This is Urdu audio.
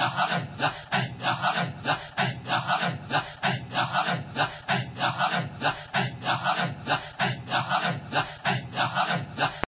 جسم جسے جستارم جسارم جسم جسارم